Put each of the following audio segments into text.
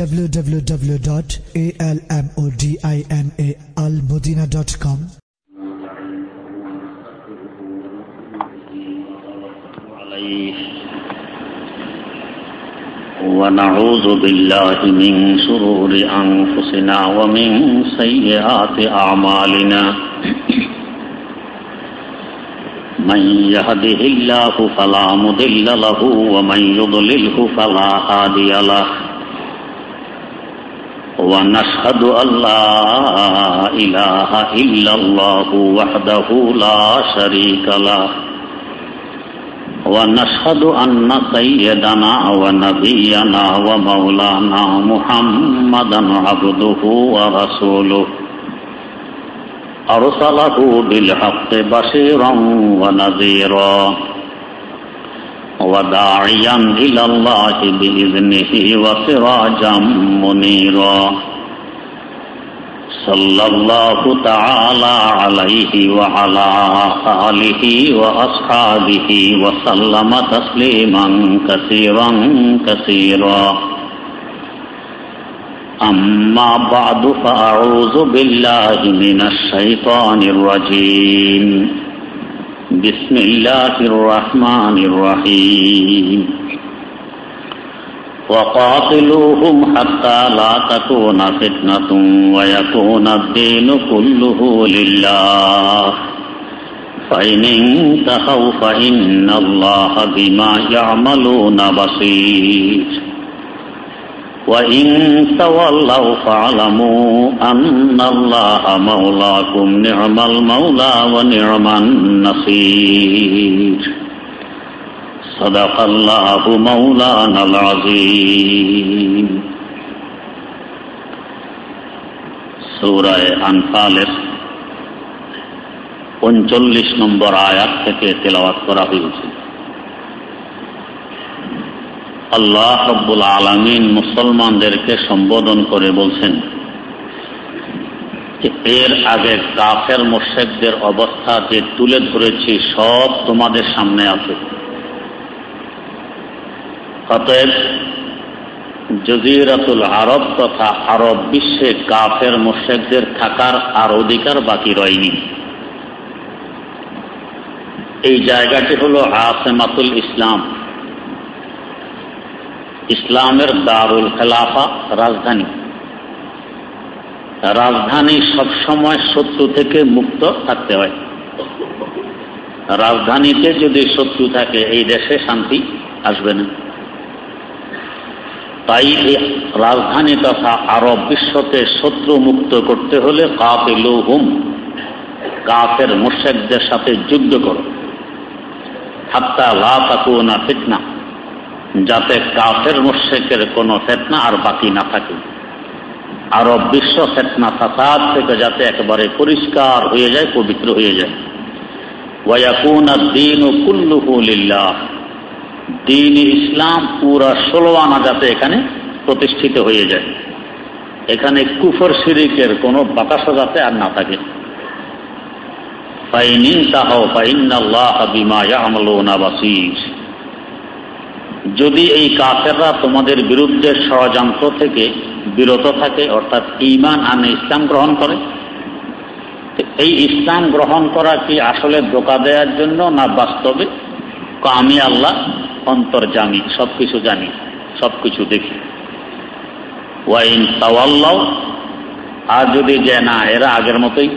www.almodinaalmodina.com عليه ونعوذ بالله من شرور أنفسنا ومن سيئات أعمالنا. من يهده الله فلا مضل له ومن يضلله فلا هادي له. ونشهد أن لا إله إلا الله وحده لا شريك له. ونشهد أن سيدنا ونبينا ومولانا محمدا عبده ورسوله. أرسله بالحق بشيرا ونذيرا. وداعيا إلى الله بإذنه وسراجا منيرا. صلى الله تعالى عليه وعلى آله وأصحابه وسلم تسليما كثيرا كثيرا. أما بعد، فأعوذ بالله من الشيطان الرجيم. بسم الله الرحمن الرحيم. وقاتلوهم حتى لا تكون فتنة ويكون الدين كله لله. فإن انتهوا فإن الله بما يعملون بصير. وإن تولوا فاعلموا أن الله مولاكم نعم المولى ونعم النصير صدق الله مولانا العظيم সূরায়ে আনফালের উনচল্লিশ নম্বর আয়াত থেকে তেলাওয়াত করা হয়েছে আল্লাহ রব্বুল আলমিন মুসলমানদেরকে সম্বোধন করে বলছেন এর আগে কাফের মোর্শেকদের অবস্থা যে তুলে ধরেছি, সব তোমাদের সামনে আছে। অতএব জজিরাতুল আরব তথা আরব বিশ্বে কাফের মোর্শেকদের থাকার আর অধিকার বাকি রয়নি। এই জায়গাটি হল আসেমাতুল ইসলাম। ইসলামের দারুল খেলাফা রাজধানী। রাজধানী সবসময় শত্রু থেকে মুক্ত থাকতে হয়। রাজধানীতে যদি শত্রু থাকে, এই দেশে শান্তি আসবে না। তাই এই রাজধানী তথা আরব বিশ্বকে শত্রু মুক্ত করতে হলে কাফেলু হুম কাফের মোর্শেকদের সাথে যুদ্ধ করো। হাত্তা লা তাকুনা ফিতনা। যাতে কাফের মোর্শেকের কোনো ফেতনা আর বাকি না থাকে। আরব বিশ্ব ফেতনা ফাসাদ থেকে যাতে একেবারে পরিষ্কার হয়ে যায়, পবিত্র হয়ে যায়। ওয়াকুন দিন কুল্লুহুলিল্লাহ দিন ইসলাম পুরা ষোলো আনা যাতে এখানে প্রতিষ্ঠিত হয়ে যায়। এখানে কুফর শিরিকের কোনো বাতাসও যাতে আর না থাকে। ফাইনিন তাহ ফাইন্নাল্লাহ বিমা ইয়ামালুনা যদি এই কাফেররা তোমাদের বিরুদ্ধে ষড়যন্ত্র থেকে বিরত থাকে, অর্থাৎ ইমান আনে, ইসলাম গ্রহণ করে এই ইসলাম গ্রহণ করা কি আসলে ধোকা দেওয়ার জন্য না বাস্তবে? আমি আল্লাহ অন্তর্জামি সব কিছু জানি সব কিছু দেখি। ওয়াইন তাওয়াল্লাও আর যদি যে না, এরা আগের মতোই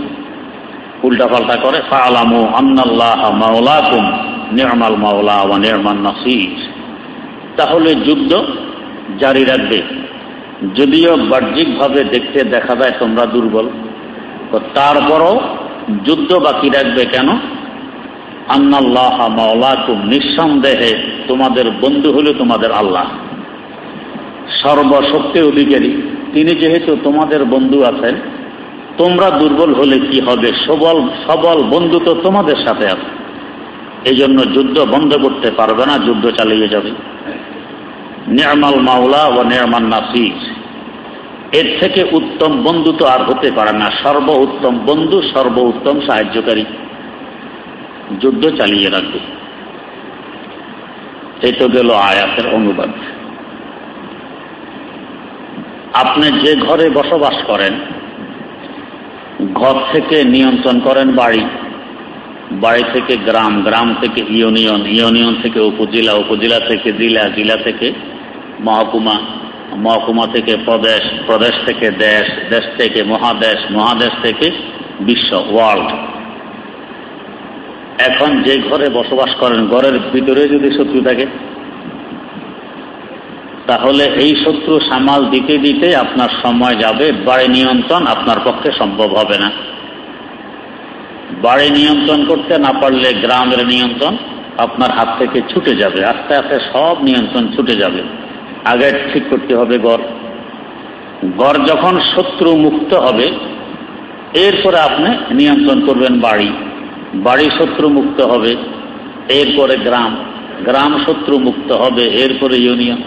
উল্টাপাল্টা করে, ফালামু আন্নাল্লাহ মাওলাকুম নির্মাল মাওলা ওয়া নির্মাল নাসির। তাহলে যুদ্ধ জারি রাখবে। যদিও বাহ্যিকভাবে দেখতে দেখা যায় তোমরা দুর্বল। তারপরও যুদ্ধ বাকি রাখবে কেন? আন্নাল্লাহ মাওলাকুম, নিঃসন্দেহে তোমাদের বন্ধু হলো তোমাদের আল্লাহ। সর্বশক্তি অধিকারী তিনি যেহেতু তোমাদের বন্ধু আছেন, তোমরা দুর্বল হলে কি হবে? সবল সবল বন্ধু তো তোমাদের সাথে আছে। এই জন্য যুদ্ধ বন্ধ করতে পারবে না, যুদ্ধ চালিয়ে যাবে। নির্মাল মাওলা ও নির্মাল নাসির। এর থেকে উত্তম বন্ধু তো আর হতে পারে না। সর্ব উত্তম বন্ধু, সর্ব উত্তম সাহায্যকারী। যুদ্ধ চালিয়ে রাখবে। এই তো গেল আয়াতের অনুবাদ। আপনি যে ঘরে বসবাস করেন, ঘর থেকে নিয়ন্ত্রণ করেন বাড়ি। বাড়ি থেকে গ্রাম গ্রাম থেকে ইউনিয়ন ইউনিয়ন থেকে উপজেলা উপজেলা থেকে জেলা জেলা থেকে মহকুমা মহকুমা থেকে প্রদেশ প্রদেশ থেকে দেশ দেশ থেকে মহাদেশ মহাদেশ থেকে বিশ্ব ওয়ার্ল্ড এখন যে ঘরে বসবাস করেন, ঘরের ভিতরে যদি শত্রু থাকে, তাহলে এই শত্রু সামাল দিতে দিতে আপনার সময় যাবে, বাড়ি নিয়ন্ত্রণ আপনার পক্ষে সম্ভব হবে না। বাড়ি নিয়ন্ত্রণ করতে না পারলে গ্রামের নিয়ন্ত্রণ আপনার হাত থেকে ছুটে যাবে, আস্তে আস্তে সব নিয়ন্ত্রণ ছুটে যাবে। আগে ঠিক করতে হবে গড়। গড় যখন শত্রু মুক্ত হবে, এরপরে আপনি নিয়ন্ত্রণ করবেন বাড়ি। বাড়ি শত্রু মুক্ত হবে, এরপরে গ্রাম। গ্রাম শত্রু মুক্ত হবে, এরপরে ইউনিয়ন।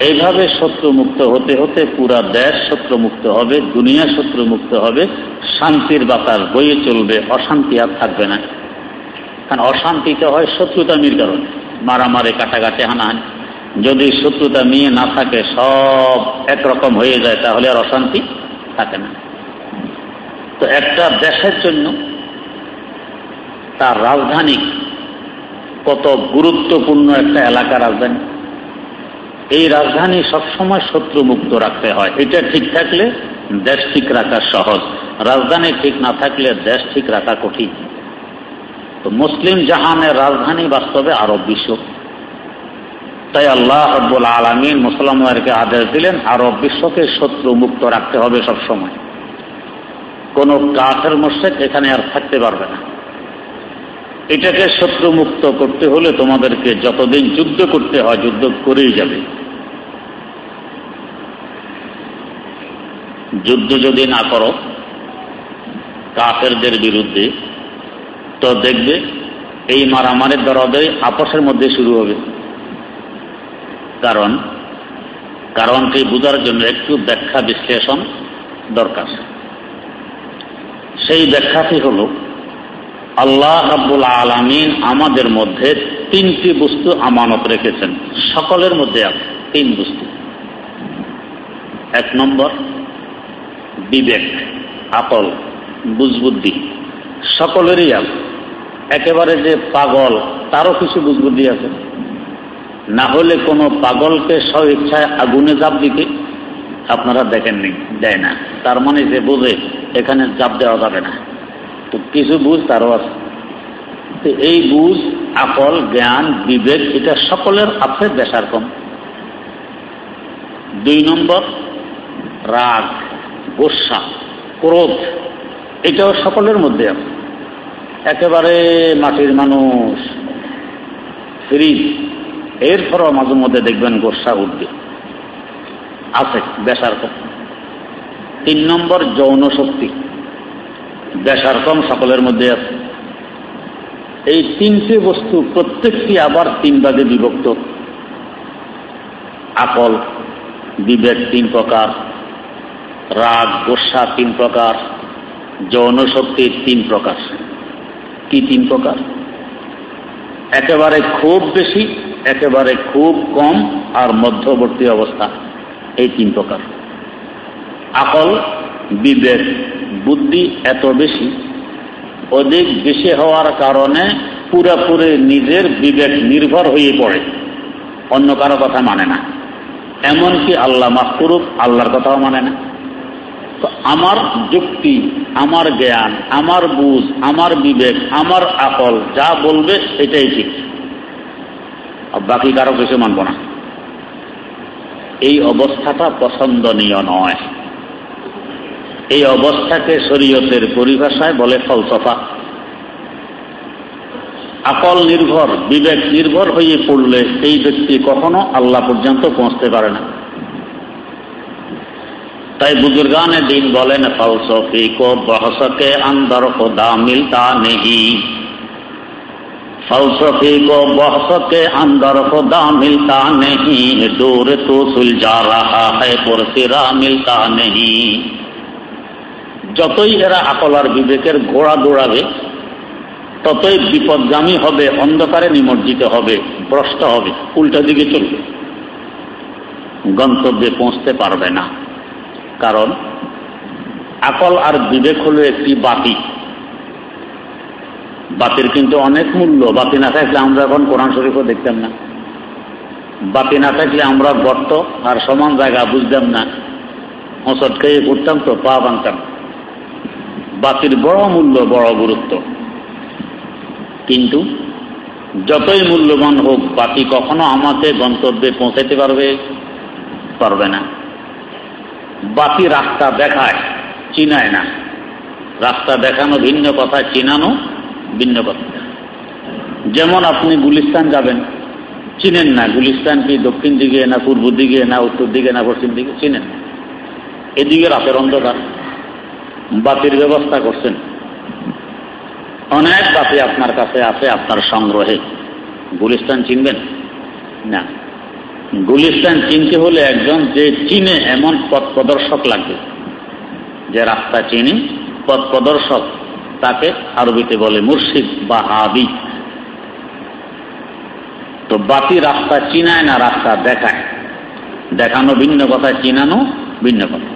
এইভাবে শত্রু মুক্ত হতে হতে পুরা দেশ শত্রু মুক্ত হবে, দুনিয়া শত্রু মুক্ত হবে, শান্তির বাতাস বইয়ে চলবে, অশান্তি আর থাকবে না। কারণ অশান্তিতে হয় শত্রুতামির কারণে মারামারি, কাটাকাটি, হানাহানি। যদি শত্রুতা নিয়ে না থাকে, সব একরকম হয়ে যায়, তাহলে আর অশান্তি থাকে না। তো একটা দেশের জন্য তার রাজধানী কত গুরুত্বপূর্ণ একটা এলাকা রাজধানী। এই রাজধানী সবসময় শত্রু মুক্ত রাখতে হয়। এটা ঠিক থাকলে দেশ ঠিক রাখা সহজ। রাজধানী ঠিক না থাকলে দেশ ঠিক রাখা কঠিন। তো মুসলিম জাহানের রাজধানী বাস্তবে আরব বিশ্ব তাই আল্লাহ আব্বুল আলমিন মুসলমানকে আদেশ দিলেন আরব বিশ্বকে শত্রু মুক্ত রাখতে হবে সবসময়। কোন কাঠের মোশেক এখানে আর থাকতে পারবে না। এটাকে শত্রু মুক্ত করতে হলে তোমাদেরকে যতদিন যুদ্ধ করতে হয়, যুদ্ধ করেই যাবে। যুদ্ধ যদি না করো, কাফেরদের বিরুদ্ধে, তো দেখবে এই মারামারির দরদে আপসের মধ্যে শুরু হবে। কারণ, কারণটি বোঝার জন্য একটু ব্যাখ্যা বিশ্লেষণ দরকার। সেই ব্যাখ্যাটি হল, আল্লাহ রাব্বুল আলমিন আমাদের মধ্যে তিনটি বস্তু আমানত রেখেছেন। সকলের মধ্যে আছে তিন বস্তু। এক নম্বর, বিবেক, আকল, বুঝবুদ্ধি। সকলেরই আছে একেবারে যে পাগল, তারও কিছু বুঝবুদ্ধি আছে। না হলে কোনো পাগলকে স্ব ইচ্ছায় আগুনে জাপ দিতে আপনারা দেখেননি, দেয় না। তার মানে যে বোঝে এখানে জাপ দেওয়া যাবে না। তো কিছু বুঝ তারও আছে। তো এই বুঝ, আকল, জ্ঞান, বিবেক, এটা সকলের আছে বেশার কম দুই নম্বর, রাগ, গোসা, ক্রোধ, এটাও সকলের মধ্যে আছে। একেবারে মাটির মানুষ, ফ্রিজ এরপরও মাঝে মধ্যে দেখবেন গোসা উঠবে। আছে বেসার কম তিন নম্বর যৌন শক্তি। বেসার কম সকলের মধ্যে আছে। এই তিনটে বস্তু প্রত্যেকটি আবার তিন ভাগে বিভক্ত। আকল, বিবেক তিন প্রকার, রাগ, গোসা তিন প্রকার, যৌন শক্তির তিন প্রকার। কি তিন প্রকার? একেবারে খুব বেশি একেবারে খুব কম আর মধ্যবর্তী অবস্থা। এই তিন প্রকার। আকল, বিবেক, বুদ্ধি এত বেশি। অধিক বেশি হওয়ার কারণে পুরাপুরি নিজের বিবেক নির্ভর হয়ে পড়ে। অন্য কারও কথা মানে না। এমনকি আল্লাহ মাহকুরুক আল্লাহর কথাও মানে না। তো আমার যুক্তি, আমার জ্ঞান, আমার বুঝ, আমার বিবেক, আমার আকল যা বলবে এটাই ঠিক। বাকি কারও কিছু মানব না। এই অবস্থাটা পছন্দনীয় নয়। এই অবস্থাকে শরীয়তের পরিভাষায় বলে ফলসফা। আকল নির্ভর, বিবেক নির্ভর হয়ে পড়লে সেই ব্যক্তি কখনো আল্লাহ পর্যন্ত পৌঁছতে পারে না। তাই বুজুর্গানে দিন বলেন ফলসফি কো বহসকে আন্দর খোদা মিলতা নেহি। फलसफी को बहस के अंदर खुदा मिलता नहीं दूर तो सुलझा रहा है पुरसिरा मिलता नहीं যতই এরা আকল আর বিবেকের ঘোড়া দৌড়াবে ততই বিপদগামী হবে অন্ধকারে নিমজ্জিত হবে ভ্রষ্ট হবে উল্টা দিকে চলবে গন্তব্যে পৌঁছতে পারবে না কারণ আকল আর বিবেক হলো একটি বাতি বাতির কিন্তু অনেক মূল্য। বাতি না থাকলে আমরা এখন কোরআন শরীফও দেখতাম না। বাতি না থাকলে আমরা গর্ত আর সমান জায়গা বুঝতাম না। হোঁচট খেয়ে ঘুরতাম তো, পা বাঁধতাম বাতির বড় মূল্য, বড় গুরুত্ব। কিন্তু যতই মূল্যবান হোক, বাতি কখনো আমাকে গন্তব্যে পৌঁছাতে পারবে পারবে না। বাতি রাস্তা দেখায়, চিনায় না। রাস্তা দেখানো ভিন্ন কথা, চিনানো ভিন্ন কথা যেমন আপনি গুলিস্তান যাবেন, চিনেন না গুলিস্তান কি দক্ষিণ দিকে না পূর্ব দিকে না উত্তর দিকে না পশ্চিম দিকে, চিনেন। এদিকে রাতের অন্ধকার, বাতির ব্যবস্থা করছেন। অনেক বাতি আপনার কাছে আছে, আপনার সংগ্রহে। গুলিস্তান চিনবেন? না। গুলিস্তান চিনতে হলে একজন যে চিনে এমন পথ প্রদর্শক লাগবে। যে রাস্তা চিনি, পথ প্রদর্শক তাকে আরবিতে বলে মুর্শিদ বা হাবি তো বাতি রাস্তা চিনায় না রাস্তা দেখায়। দেখানো ভিন্ন কথা, চিনানো ভিন্ন কথা।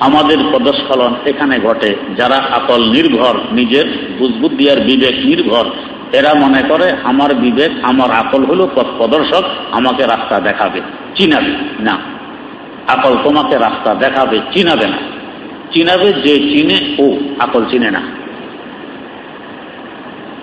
আমাদের পদস্খলন এখানে ঘটে যারা আকল নির্ভর, নিজের বুজবুদ্ধি আর বিবেক নির্ভর। এরা মনে করে, আমার বিবেক, আমার আকল হলো পথ প্রদর্শক, আমাকে রাস্তা দেখাবে, চিনাবে। না। আকল তোমাকে রাস্তা দেখাবে, চিনাবে না। চিনাবে যে চিনে ও, আকল চিনে না।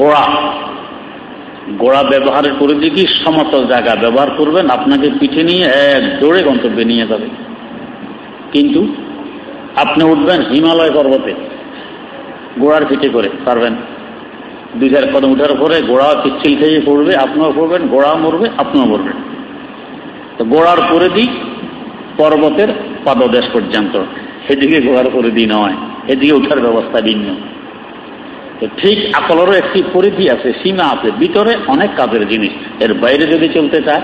ঘোড়া। গোড়া ব্যবহারের পরিধি কি সমতল জায়গা ব্যবহার করবেন, আপনাকে পিঠে নিয়ে এক দৌড়ে গন্তব্যে নিয়ে যাবে। কিন্তু আপনি উঠবেন হিমালয় পর্বতে গোড়ার পিঠে করে, পারবেন। দুই কদম উঠার পরে গোড়া পিচ্ছিল খেয়ে পড়বে, আপনিও পড়বেন গোড়া মরবে, আপনিও মরবেন। তো গোড়ার করে দিই পর্বতের পাদদেশ পর্যন্ত। সেদিকে গোড়ার করে দিই নয়, এদিকে উঠার ব্যবস্থা ভিন্ন। ঠিক আকলেরও একটি পরিধি আছে, সীমা আছে। ভিতরে অনেক কাজের জিনিস। এর বাইরে যদি চলতে চায়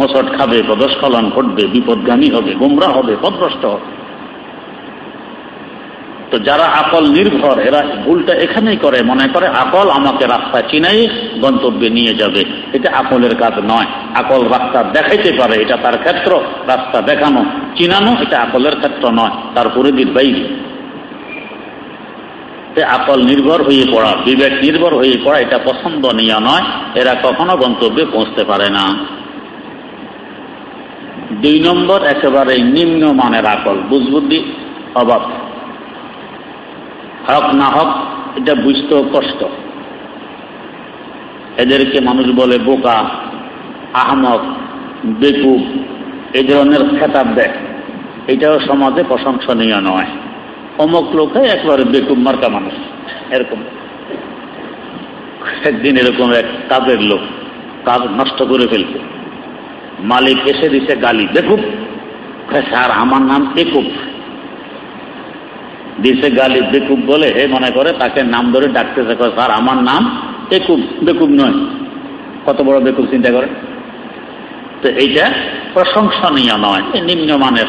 হোঁচট খাবে পদস্খলন ঘটবে, বিপদগামী হবে, গোমরা হবে, পদভ্রষ্ট হবে। তো যারা আকল নির্ভর, এরা ভুলটা এখানেই করে, মনে করে আকল আমাকে রাস্তা চিনাই গন্তব্যে নিয়ে যাবে। এটা আকলের কাজ নয়। আকল রাস্তা দেখাইতে পারে, এটা তার ক্ষেত্র, রাস্তা দেখানো, চিনানো, এটা আকলের ক্ষেত্র নয়। তার পরিধির বাইরে। আকল নির্ভর হয়ে পড়া, বিবেক নির্ভর হয়ে পড়া, এটা পছন্দনীয় নয়। এরা কখনো গন্তব্যে পৌঁছতে পারে না। দুই নম্বর, একেবারে নিম্ন মানের আকল, বুঝবুদ্ধি, অভাব। হক না হক, এটা বুঝতেও কষ্ট। এদেরকে মানুষ বলে বোকা, আহমক, বেকুব, এই ধরনের খেতাব দেয়। এটাও সমাজে প্রশংসনীয় নয়। অমুক লোকে একবারে বেকুব মার্কা মানুষ, এরকম। একদিন এরকম এক কাজের লোক কাজ নষ্ট করে ফেলছে। মালিক এসে দিছে গালি, বেকুব! স্যার, আমার নাম একুব দিছে গালি, বেকুব বলে, হে, মনে করে, তাকে নাম ধরে ডাকতেছে। স্যার, আমার নাম একুব বেকুব নয়। কত বড় বেকুব, চিন্তা করে তো এইটা প্রশংসনীয় নয়, নিম্নমানের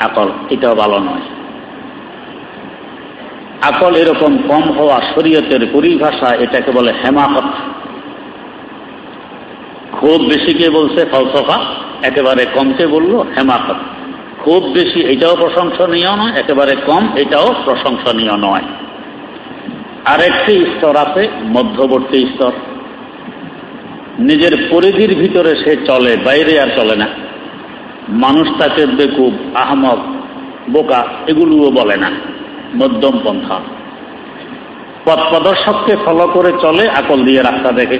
আকল, এটাও ভালো নয়। আকল এরকম কম হওয়া শরীয়তের পরিভাষা এটাকে বলে হেমাকত। খুব বেশিকে বলছে? ফলসফা। একেবারে কমকে বলল? হেমাকত। খুব বেশি এটাও প্রশংসনীয় নয়, একেবারে কম এটাও প্রশংসনীয় নয়। আরেকটি স্তর আছে, মধ্যবর্তী স্তর। নিজের পরিধির ভিতরে সে চলে, বাইরে আর চলে না। মানুষ তাকে বেকুব আহমদ বোকা, এগুলোও বলে না। মধ্যম পন্থা। পথ প্রদর্শককে ফলো করে চলে, আকল দিয়ে রাস্তা দেখে।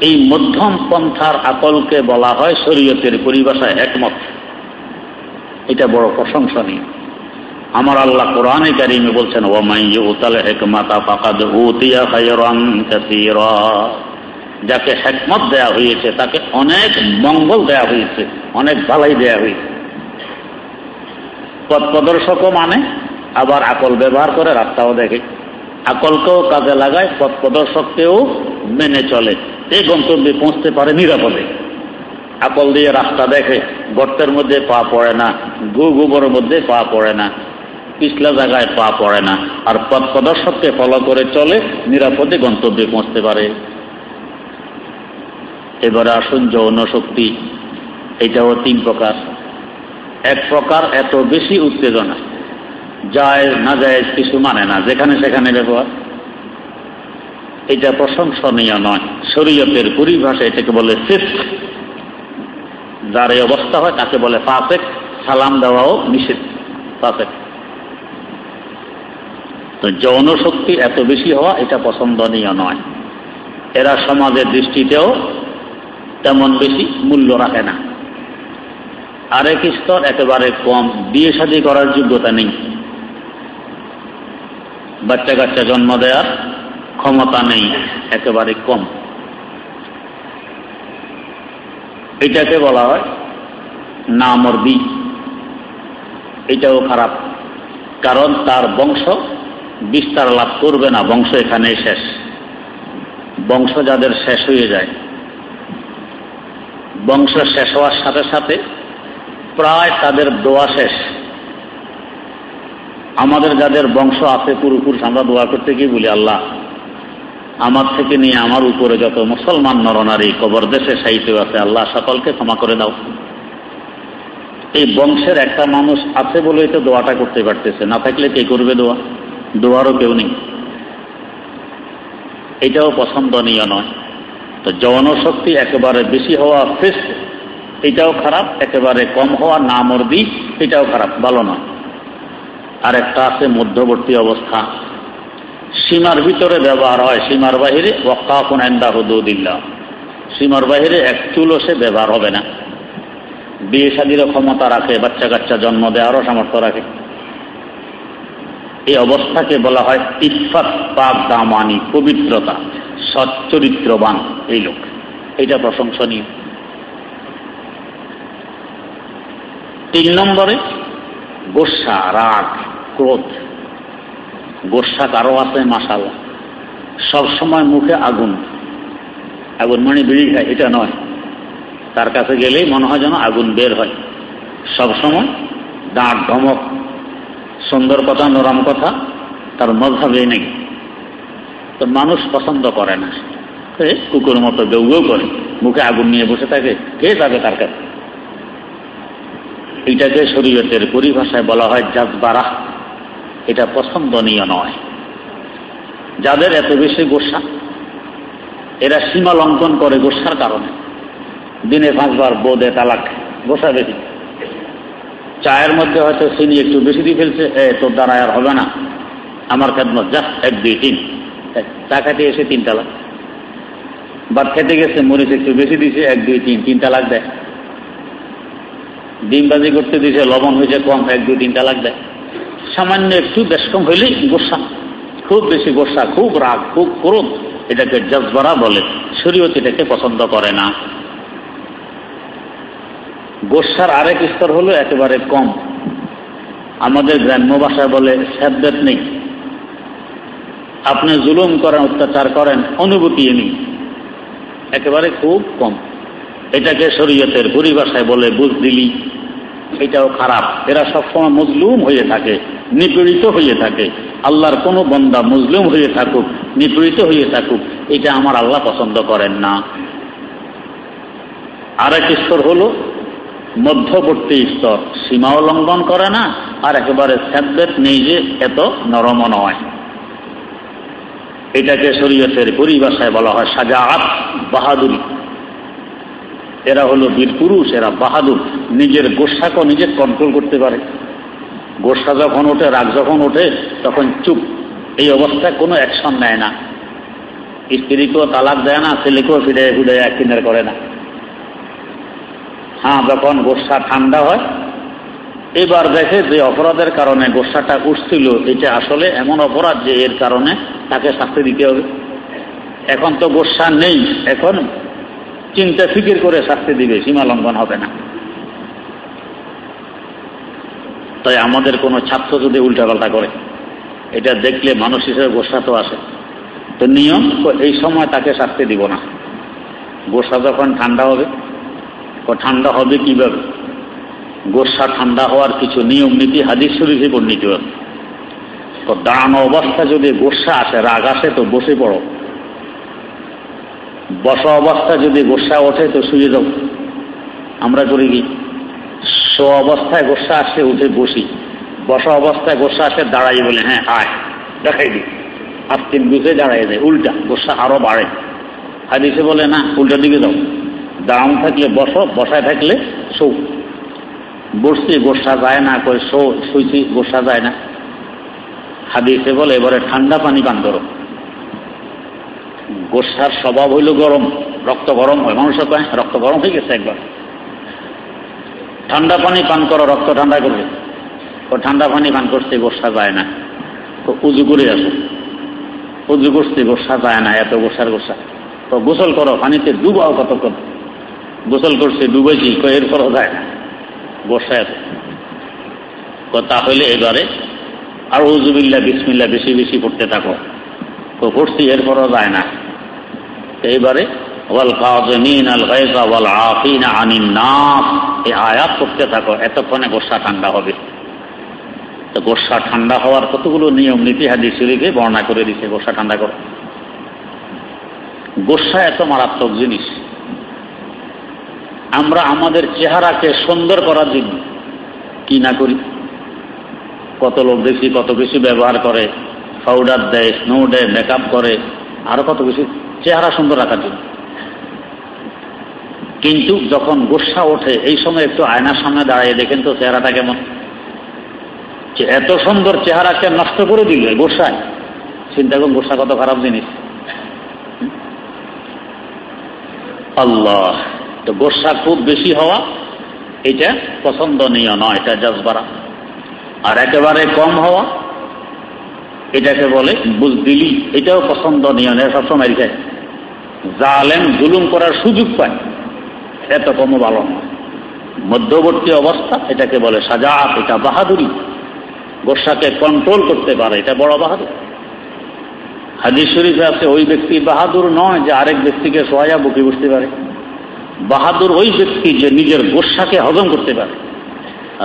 এই মধ্যম পন্থার আকলকে বলা হয় শরীয়তের পরিভাষায় একমত। এটা বড় প্রশংসনীয়। আমার আল্লাহ কোরআনে কারিমে বলছেন যাকে হেকমত দেয়া হয়েছে, তাকে অনেক মঙ্গল দেয়া হয়েছে, অনেক ভালাই দেয়া হয়েছে। পথ প্রদর্শকও মানে আবার আকল ব্যবহার করে রাস্তাও দেখে। আকলকেও কাজে লাগায় পথ প্রদর্শককেও মেনে চলে। এই গন্তব্যে পৌঁছতে পারে নিরাপদে। আকল দিয়ে রাস্তা দেখে, গর্তের মধ্যে পা পড়ে না, গু গোবরের মধ্যে পা পড়ে না, পিছলা জায়গায় পা পড়ে না, আর পথ প্রদর্শককে ফলো করে চলে, নিরাপদে গন্তব্যে পৌঁছতে পারে। এবারে আসুন যৌন শক্তি। এটাও তিন প্রকার। এক প্রকার এত বেশি উত্তেজনা। যায় না যায় কিছু মানে না, যেখানে সেখানে ব্যবহার। এটা প্রশংসনীয় নয়। শরীয়তের পরিভাষা এটাকে বলে ফিস্ক। যার এই অবস্থা হয়, তাকে বলে ফাসেক। সালাম দেওয়াও নিষেধ, ফাসেক। তো যৌন শক্তি এত বেশি হওয়া এটা পছন্দনীয় নয়। এরা সমাজের দৃষ্টিতেও তেমন বেশি মূল্য রাখে না। আরেক স্তর একেবারে কম। বিয়ে শাদী করার যোগ্যতা নেই। বাচ্চা কাচ্চা জন্ম দেওয়ার ক্ষমতা নেই, একেবারে কম। এটাকে বলা হয় নামর্দি এটাও খারাপ, কারণ তার বংশ বিস্তার লাভ করবে না। বংশ এখানে শেষ। বংশ যাদের শেষ হয়ে যায়, বংশ শেষ হওয়ার সাথে সাথে প্রায় তাদের দোয়া শেষ। আমাদের যাদের বংশ আছে পুরোপুরুষ আমরা দোয়া করতে গিয়ে বলি, আল্লাহ, আমার থেকে নিয়ে আমার উপরে যত মুসলমান নরনারী কবর দেশে সাহিত্য আছে, আল্লাহ সকলকে ক্ষমা করে দাও। এই বংশের একটা মানুষ আছে বলেই তো দোয়াটা করতে পারতেছে। না থাকলে কে করবে দোয়া? দোয়ারও কেউ নেই। এটাও পছন্দনীয় নয়। তো যৌন শক্তি একেবারে বেশি হওয়া ফেস এটাও খারাপ, একেবারে কম হওয়া, না মর্দি এটাও খারাপ, ভালো নয় আর একটা আছে মধ্যবর্তী অবস্থা। সীমার ভিতরে ব্যবহার হয়, সীমার বাহিরে, ওয়াক্কাফুন সীমার বাহিরে এক চুলো সে ব্যবহার হবে না। বিয়ে শাদিরও ক্ষমতা রাখে বাচ্চা কাচ্চা জন্ম দেওয়ারও সামর্থ্য রাখে। এই অবস্থাকে বলা হয় ইফাত পাক দামানি, পবিত্রতা, সচ্চরিত্রবান এই লোক। এটা প্রশংসনীয়। তিন নম্বরে, গোসা, রাগ, ক্রোধ। গোসা কারও আছে মাসাল সবসময় মুখে আগুন। আগুন মানে বিড়ি খায়, এটা নয়। তার কাছে গেলেই মনে হয় যেন আগুন বের হয়। সবসময় দাঁত ধমক, সুন্দর কথা, নরম কথা, তার মজাবে নেই। তো মানুষ পছন্দ করে না। কুকুর মতো গেউ করে, মুখে আগুন নিয়ে বসে থাকে। কে যাবে তার কাছে? এটাকে শরীয়তের পরিভাষায় বলা হয় জাজবারা। এটা পছন্দনীয় নয়। যাদের এত বেশি গোসা, এরা সীমা লঙ্ঘন করে গোসার কারণে। দিনে পাঁচবার বোধে তালাক, গোসা বেশি। চায়ের মধ্যে হয়তো চিনি একটু বেশি দিয়ে ফেলছে, এ, তোর দ্বারা আর হবে না। আমার খেদমত, যা, এক, দুই, তিন। চা খেতে এসে তিন তালাক। ভাত খেতে গেছে, মরিচ একটু বেশি দিছে এক, দুই, তিন তিন তালাক দেয়। ডিমবাজি করতে দিছে, লবণ হয়েছে কম, এক, দুই তিন তালাক দেয় সামান্য একটু বেশ কম হইলেই গোসা। খুব বেশি গোসা, খুব রাগ, খুব ক্রোধ, এটাকে জজবরা বলে। শরীয়ত এটাকে পছন্দ করে না। গোসার আরেক স্তর হলো একেবারে কম। আমাদের গ্রাম্য ভাষায় বলে স্যাদ্দেত নেই। আপনি জুলুম করেন অত্যাচার করেন, অনুভূতি নেই একেবারে খুব কম। এটাকে শরীয়তের পরিভাষায় বলে বুঝ দিলি। এটাও খারাপ। এরা সবসময় মজলুম হয়ে থাকে, নিপীড়িত হয়ে থাকে। আল্লাহর কোনো বন্দা মজলুম হয়ে থাকুক, নিপীড়িত হয়ে থাকুক, এটা আমার আল্লাহ পছন্দ করেন না। আরেক স্তর হলো মধ্যবর্তী স্তর। সীমাও লঙ্ঘন করে না, আর একেবারে স্যাদ্বেত নেই যে এত নরম নয়। এটাকে শরীয়তের পরিভাষায় বলা হয় সাজাআত বাহাদুরি। এরা হলো বীর পুরুষ, এরা বাহাদুর। নিজের গোসাকেও নিজে কন্ট্রোল করতে পারে। গোসা যখন ওঠে, রাগ যখন ওঠে, তখন চুপ। এই অবস্থায় কোনো অ্যাকশন নেয় না। স্ত্রীকেও তালাক দেয় না, ছেলেকেও ফিরে ফিরে কিনার করে না। হ্যাঁ যখন গোসা ঠান্ডা হয়, এবার দেখে যে অপরাধের কারণে গোসাটা উঠছিল, এটা আসলে এমন অপরাধ যে এর কারণে তাকে শাস্তি দিতে হবে। এখন তো গোসা নেই, এখন চিন্তা ফিকির করে শাস্তি দিবে, সীমা লঙ্ঘন হবে না। তাই আমাদের কোনো ছাত্র যদি উল্টাপাল্টা করে, এটা দেখলে মানুষ হিসেবে গোসা তো আসে। তো নিয়ম এই সময় তাকে শাস্তি দিব না। গোসা যখন ঠান্ডা হবে, ও ঠান্ডা হবে কীভাবে? গোসা ঠান্ডা হওয়ার কিছু নিয়ম, নীতি, হাদিস শরীফে বর্ণিত তো দাঁড়ানো অবস্থা যদি গোসা আসে, রাগ আসে, তো বসে পড়ো। বসা অবস্থা যদি গোসা ওঠে তো শুয়ে যাও। আমরা করি কি শো অবস্থায় গোসা আসে, উঠে বসি। বসা অবস্থায় গোসা আসে, দাঁড়াই বলে হ্যাঁ আয়। দেখাই দিই আস্তিক বুঝে দাঁড়াই দেয় উল্টা গোসা আরও বাড়ে। হাদিসে বলে, না, উল্টা দিকে যাও। দাঁড়ানো থাকলে বসো, বসায় থাকলে শো। বসছি, গোসা যায় না, কই শো, শুইছি, গোসা যায় না। হাদিসে বলে, এবারে ঠান্ডা পানি পান করো গোসার স্বভাব হইল গরম, রক্ত গরম হয় মানুষের পায় রক্ত গরম হয়ে গেছে একবার। ঠান্ডা পানি পান করো, রক্ত ঠান্ডা করবে। ও ঠান্ডা পানি পান করতে গোসা যায় না। তো উজু করে আসো। উজু করতে গোসা যায় না, এত গোসার গোসা তো গোসল করো, পানিতে ডুবাও কতক্ষণ? গোসল করছে, ডুবেছি এর করো যায় না। গোসা এত। কথা হইলে এবারে আর উজুবিল্লা বিসমিল্লা বেশি বেশি পড়তে থাকো। তো পড়ছি এরপরও যায় না। এইবারে, ওয়াল আয়াত করতে থাকো, এতক্ষণে গোসা ঠান্ডা হবে। তো গোসা ঠান্ডা হওয়ার কতগুলো নিয়ম, নীতি, হাদিস, শরীফে বর্ণনা করে দিছে, গোসা ঠান্ডা করো। গোসা এত মারাত্মক জিনিস। আমরা আমাদের চেহারাকে সুন্দর করার জন্য কি না করি? কত লোক দেখি কত কিছু ব্যবহার করে পাউডার দেয় স্নো দেয় মেকআপ করে, আরও কত কিছু চেহারা সুন্দর রাখার জন্য। কিন্তু যখন গোসা ওঠে, এই সময় একটু আয়নার সামনে দাঁড়িয়ে, দেখেন তো চেহারাটা কেমন। এত সুন্দর চেহারাকে নষ্ট করে দিলে গোসায়। চিন্তা করুন, গোসা কত খারাপ জিনিস। আল্লাহ, তো গোসা খুব বেশি হওয়া, এটা পছন্দনীয় নয়, এটা জজবারা। আর একেবারে কম হওয়া, এটাকে বলে বুজদিলি এটাও পছন্দনীয় নয়, সবসময় খায় জালেম জুলুম করার সুযোগ পায়। এত কমও ভালো নয় মধ্যবর্তী অবস্থা, এটাকে বলে সাজাত এটা বাহাদুরি। গোসাকে কন্ট্রোল করতে পারে, এটা বড় বাহাদুর। হাজির শরীফে আছে, ওই ব্যক্তি বাহাদুর নয় যে আরেক ব্যক্তিকে সহায়া বুকে বসতে পারে। বাহাদুর ওই ব্যক্তি যে নিজের গোসাকে হজম করতে পারে,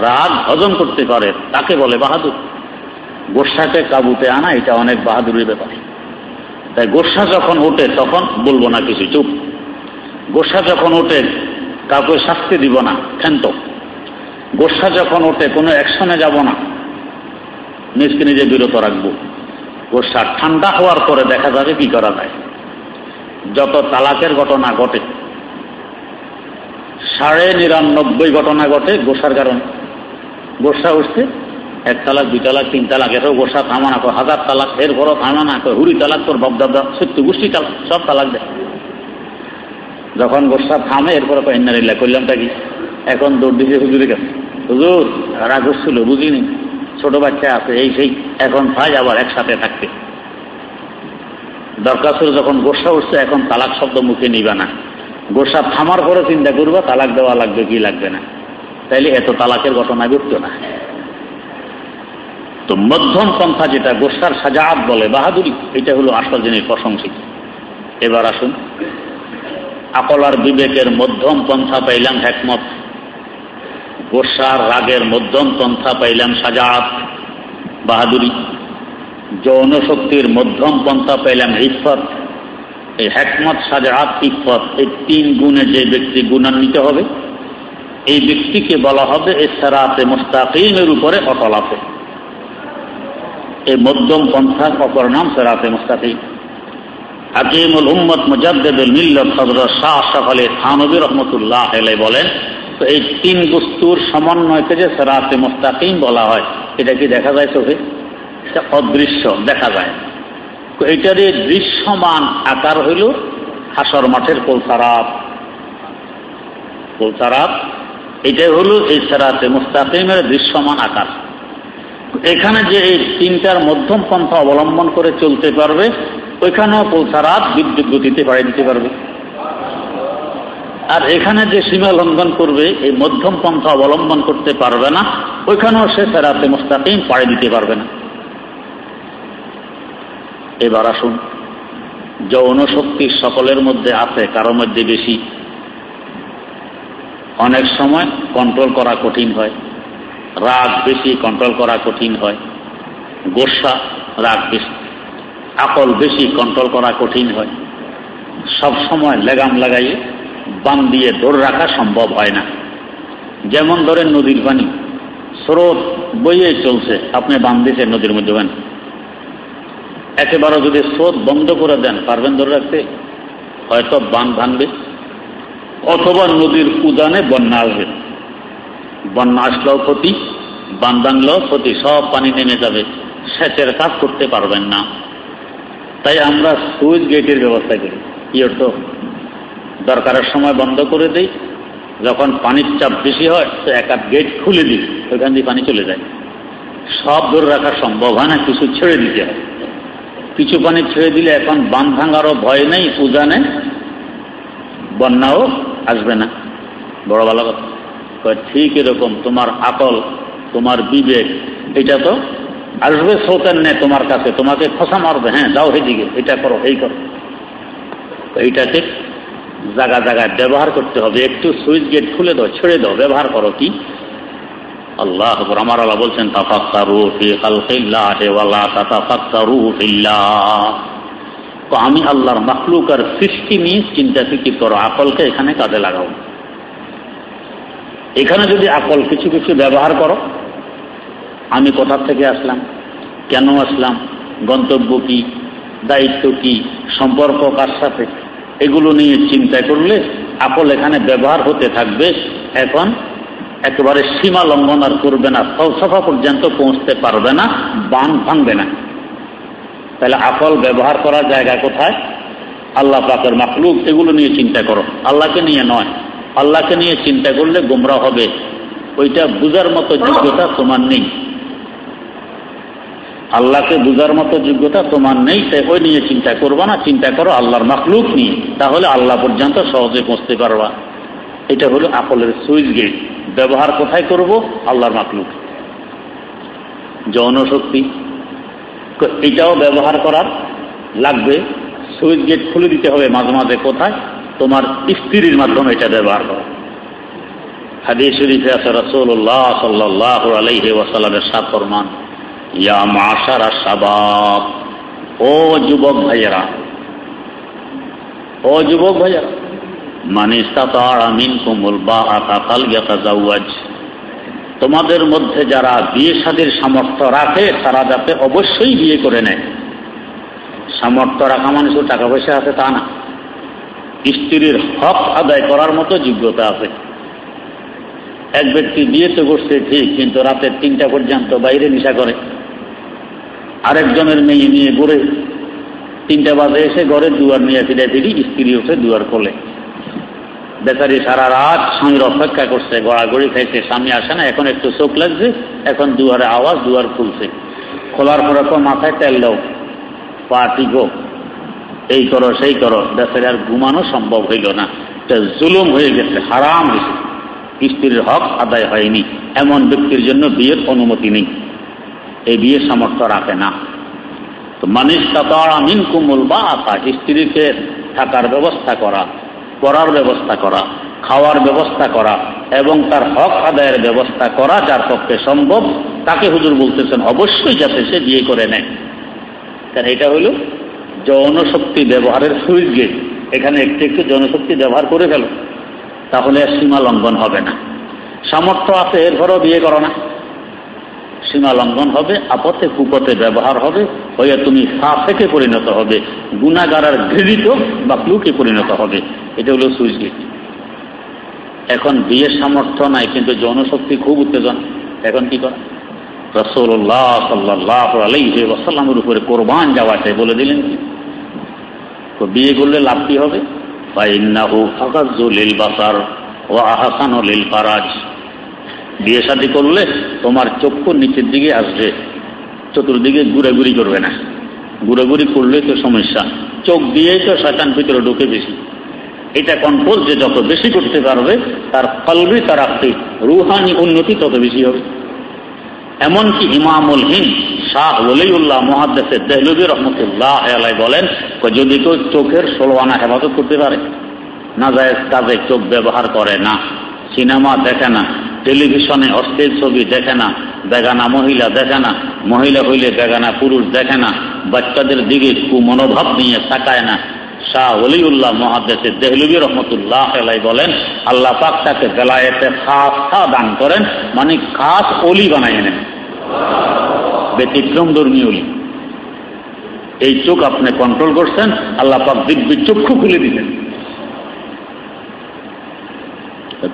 রাগ হজম করতে পারে, তাকে বলে বাহাদুর। গোসাকে কাবুতে আনা, এটা অনেক বাহাদুরের ব্যাপার। তাই গোসা যখন ওঠে তখন বলব না কিছু, চুপ। গোসা যখন ওঠে কাউকে শাস্তি দিব না, ক্ষান্ত। গোসা যখন ওঠে কোনো অ্যাকশনে যাব না। নিজকে নিজে বিরত রাখব। গোসা ঠান্ডা হওয়ার পরে দেখা যাবে কি করা যায়। যত তালাকের ঘটনা ঘটে, সাড়ে নিরানব্বই ঘটনা ঘটে গোসার কারণে। গোসা উঠছে এক তালাক, দুই তালাক, তিন তালাক এরও গোসা থামা না হাজার তালাক, এর বড় থামা না হুড়ি তালাক তোর বাপদাদা সত্য গোষ্ঠী তালাক, সব তালাক দেয় যখন গোসা থামে, এরপরে কন্যারিল্লা করলামটা কি এখন দৌড় দিছে হুজুরের কাছে। হুজুর, রাগ হচ্ছিল, বুঝিনি। ছোট বাচ্চা আছে, এই সেই, এখন চাই আবার একসাথে থাকতে দরকার ছিল যখন গোসা উঠছে, এখন তালাক শব্দ মুখে নিবে না। গোসা থামার পরে চিন্তা করবা, তালাক দেওয়া লাগবে কি লাগবে না। তাইলে এত তালাকের ঘটনা ঘটতো না। তো মধ্যম পন্থা যেটা গোসার সাজাত বলে, বাহাদুরি, এটা হলো আসল জিনিস প্রশংসিত। এবার আসুন। আকলার বিবেকের মধ্যম পন্থা পাইলাম একমত। গোসার রাগের মধ্যম পন্থা পাইলাম সাজাত, বাহাদুরি। যৌন শক্তির মধ্যম পন্থা পাইলাম ইফত এই হ্যাকমত সাজাত ইফত এই তিন গুণে যে ব্যক্তি গুণান্বিত হবে, এই ব্যক্তিকে বলা হবে এ সারাতে মুস্তাকিমের উপরে অটল আছে। এই মধ্যম পন্থার অপর নাম সেরাতে মুস্তাকিম হাকিমুল উম্মত মুজাদ্দেদুল মিল্লত হজরত শাহ আশরাফ আলী থানবী রহমতুল্লাহ এলাই বলেন, তো এই তিন বস্তুর সমন্বয়কে যে সেরাতে মুস্তাকিম বলা হয়, এটা কি দেখা যায় চোখে? এটা অদৃশ্য দেখা যায়। তো এটারই দৃশ্যমান আকার হইল হাসর মাঠের কোলসারাত কোলসারাত এটাই হলো এই সেরাতে মুস্তাকিমের দৃশ্যমান আকার। এখানে যে এই তিনটার মধ্যম পন্থা অবলম্বন করে চলতে পারবে, ওইখানেও পৌঁছারাত বিদ্যুৎ গতিতে বাড়িয়ে দিতে পারবে। আর এখানে যে সীমা লঙ্ঘন করবে, এই মধ্যম পন্থা অবলম্বন করতে পারবে না, ওইখানেও সে ফেরাতে মুস্তাকিম পাড়ে দিতে পারবে না। এবার আসুন, যৌন শক্তি সকলের মধ্যে আছে, কারও মধ্যে বেশি। অনেক সময় কন্ট্রোল করা কঠিন হয়। রাগ বেশি কন্ট্রোল করা কঠিন হয়। গোসা রাগ বেশি। আকল বেশি কন্ট্রোল করা কঠিন হয়। সব সময় লেগাম লাগাইয়ে বান দিয়ে দৌড় রাখা সম্ভব হয় না। যেমন ধরেন নদীর পানি, স্রোত বইয়ে চলছে, আপনি বান দিয়েছেন নদীর মধ্যে পানি একেবারে যদি স্রোত বন্ধ করে দেন, পারবেন ধরে রাখতে? হয়তো বান ভাঙবে, অথবা নদীর উদানে বন্যা আসবে। বন্যা আসলেও ক্ষতি বান ভাঙলেও ক্ষতি সব পানি নেমে যাবে। সেচের কাজ করতে পারবেন না। তাই আমরা সুইচ গেটের ব্যবস্থা করি। কি অর্থ? দরকারের সময় বন্ধ করে দিই। যখন পানির চাপ বেশি হয়, তো এক গেট খুলে দিই। ওইখান দিয়ে পানি চলে যায়। সব ধরে রাখা সম্ভব হয় না, কিছু ছেড়ে দিতে হয়। কিছু পানি ছেড়ে দিলে এখন বান ভাঙারও ভয় নেই পূজা উজানে বন্যাও আসবে না। বড় ভালো কথা। ঠিক এরকম, তোমার আকল, তোমার বিবেক, এটা তো আসবে স্রোতের নেই তোমার কাছে, তোমাকে খসা মারবে হ্যাঁ যাও দিকে এটা করো, এই করো। এইটাকে জায়গা জায়গায় ব্যবহার করতে হবে, একটু সুইচ গেট খুলে দাও, ছেড়ে দাও, ব্যবহার করো কি? আল্লাহ আমার আল্লাহ বলছেন তো আমি আল্লাহর মাখলুকার সৃষ্টি নিয়ে চিন্তা ফিকির করো, আকলকে এখানে কাজে লাগাও। এখানে যদি আকল কিছু কিছু ব্যবহার করো, আমি কোথার থেকে আসলাম? কেন আসলাম? গন্তব্য কি? দায়িত্ব কি? সম্পর্ক কার সাথে? এগুলো নিয়ে চিন্তা করলে আকল এখানে ব্যবহার হতে থাকবে। এখন একেবারে সীমা লঙ্ঘন আর করবে না, ফলসফা পর্যন্ত পৌঁছতে পারবে না, বান ভাঙবে না। তাহলে আকল ব্যবহার করার জায়গা কোথায়? আল্লাহ পাকের মাকলুক এগুলো নিয়ে চিন্তা করো। আল্লাহকে নিয়ে নয়। আল্লাহকে নিয়ে চিন্তা করলে গোমরা হবে। ওইটা বুঝার মতো যোগ্যতা তোমার নেই। আল্লাহকে বুঝার মতো যোগ্যতা তোমার নেই তাই ওই নিয়ে চিন্তা করব না, চিন্তা করো আল্লাহর মাকলুক নিয়ে। তাহলে আল্লাহ পর্যন্ত সহজে পৌঁছতে পারবা। এটা হলো আকলের সুইচ গেট। ব্যবহার কোথায় করব? আল্লাহর মাকলুক যৌন শক্তি এটাও ব্যবহার করার লাগবে। সুইচ গেট খুলে দিতে হবে মাঝে মাঝে কোথায়? তোমার স্ত্রীর মাধ্যমে এটা ব্যবহার করা। হাদিস শরীফে আছে রসুল্লাহ সাল্লাহ আলাইহি ওয়াসাল্লামের সাত ফরমান শাবাব, ও যুবক ভাইয়েরা, ও যুবক ভাইয়েরা মানে তোমাদের মধ্যে যারা বিয়ে সাদের সামর্থ্য রাখে, তারা যাতে অবশ্যই বিয়ে করে নেয়। সামর্থ্য রাখা মানে শুধু টাকা পয়সা আছে তা না। স্ত্রীর হক আদায় করার মতো যোগ্যতা আছে। এক ব্যক্তি বিয়ে তো করছে, ঠিক, কিন্তু রাতের তিনটা পর্যন্ত বাইরে নেশা করে। আরেকজনের মেয়ে নিয়ে ঘুরে তিনটা বাজে এসে ঘরে দুয়ার নিয়ে ফিরে ফিরি, স্ত্রী উঠে দুয়ার খোলে। বেচারি সারা রাত স্বামীর অপেক্ষা করছে, গড়াগড়ি খাইছে, স্বামী আসে না, এখন একটু চোখ লাগছে, এখন দুয়ারে আওয়াজ, দুয়ার খুলছে। খোলার পরে তো মাথায় তেল দাও। পা টিকো এই করো, সেই করো। বেচারি আর ঘুমানো সম্ভব হইল না। জুলুম হয়ে গেছে, হারাম হয়েছে স্ত্রীর হক আদায় হয়নি। এমন ব্যক্তির জন্য বিয়ের অনুমতি নেই। এই বিয়ের সামর্থ্য রাখে না। তো মানুষ মিন কুমুল বা আতা স্ত্রীকে থাকার ব্যবস্থা করা, পড়ার ব্যবস্থা করা, খাওয়ার ব্যবস্থা করা এবং তার হক আদায়ের ব্যবস্থা করা যার পক্ষে সম্ভব, তাকে হুজুর বলতেছেন, অবশ্যই যাতে সে বিয়ে করে নেয়। কারণ এটা হইল যৌনশক্তি ব্যবহারের সুইচ গেট। এখানে একটু একটু যৌনশক্তি ব্যবহার করে ফেলো। তাহলে সীমা লঙ্ঘন হবে না। সামর্থ্য আছে, এরপরও বিয়ে করো না। সীমা লঙ্ঘন হবে আপতে কুপথে ব্যবহার হবে, হয়ে তুমি সা থেকে পরিণত হবে, গুণাগারার ঘৃণিত বা ক্লুকে পরিণত হবে। এটা হলো সুইচ গেট। এখন বিয়ের সামর্থ্য নাই, কিন্তু জনশক্তি খুব উত্তেজন। এখন কি করা? রসোল্লাহ সাল্লাহ আলাইহি ওসাল্লামের উপরে কোরবান যাওয়া চাই বলে দিলেন কি? তো বিয়ে করলে লাভ কি হবে? বাসার ও আহাসানুলিল ফারাজ। বিয়ে শাদি করলে তোমার চক্ষু নিচের দিকে আসবে, চতুর্দিকে ঘুরাঘুরি করবে না। ঘুরাঘুরি করলে তো সমস্যা, চোখ দিয়েই তো শয়তান ভিতরে ঢুকে বেশি। এটা কন্ট্রোল যে যত বেশি করতে পারবে, তার কলবি তার রুহানি উন্নতি তত বেশি হবে। এমনকি ইমামুল হিন শাহ ওলিউল্লাহ মহাদ্দেশের দেহলুবী রহমতুল্লাহ আলাই বলেন যদি কেউ চোখের ষোলো আনা হেফাজত করতে পারে, না যায় কাজে চোখ ব্যবহার করে না, সিনেমা দেখে না, টেলিভিশনে অশ্লীল ছবি দেখে না, বেগানা মহিলা দেখে না, মহিলা হইলে বেগানা পুরুষ দেখে না, বাচ্চাদের দিকে কুমনোভাব নিয়ে তাকায় না শাহ অলিউল্লাহ মহাদেশের দেহলুবী রহমতুল্লাহ এলাই বলেন, আল্লাহ পাক তাকে বেলায়েতে খাস দান করেন মানে খাস অলি বানাই নেন। ব্যতিক্রম ধর্মী অলি। এই চোখ আপনি কন্ট্রোল করছেন, আল্লাহ পাক দিব্য চক্ষু খুলে দিলেন